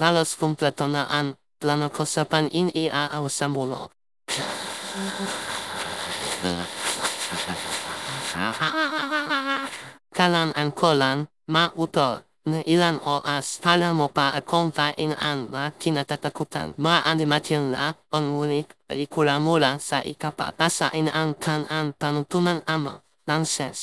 Lalos kumpleto na ang plano ko in pan-iniaaw sa kalan an kolan, ma utol, na ilang oras para mo pa akong kain ang na kinatatakutan. Maanimatil na, on ulit, pelikula mula sa ikapa. Asa in an kan an panutunan ama. nanses.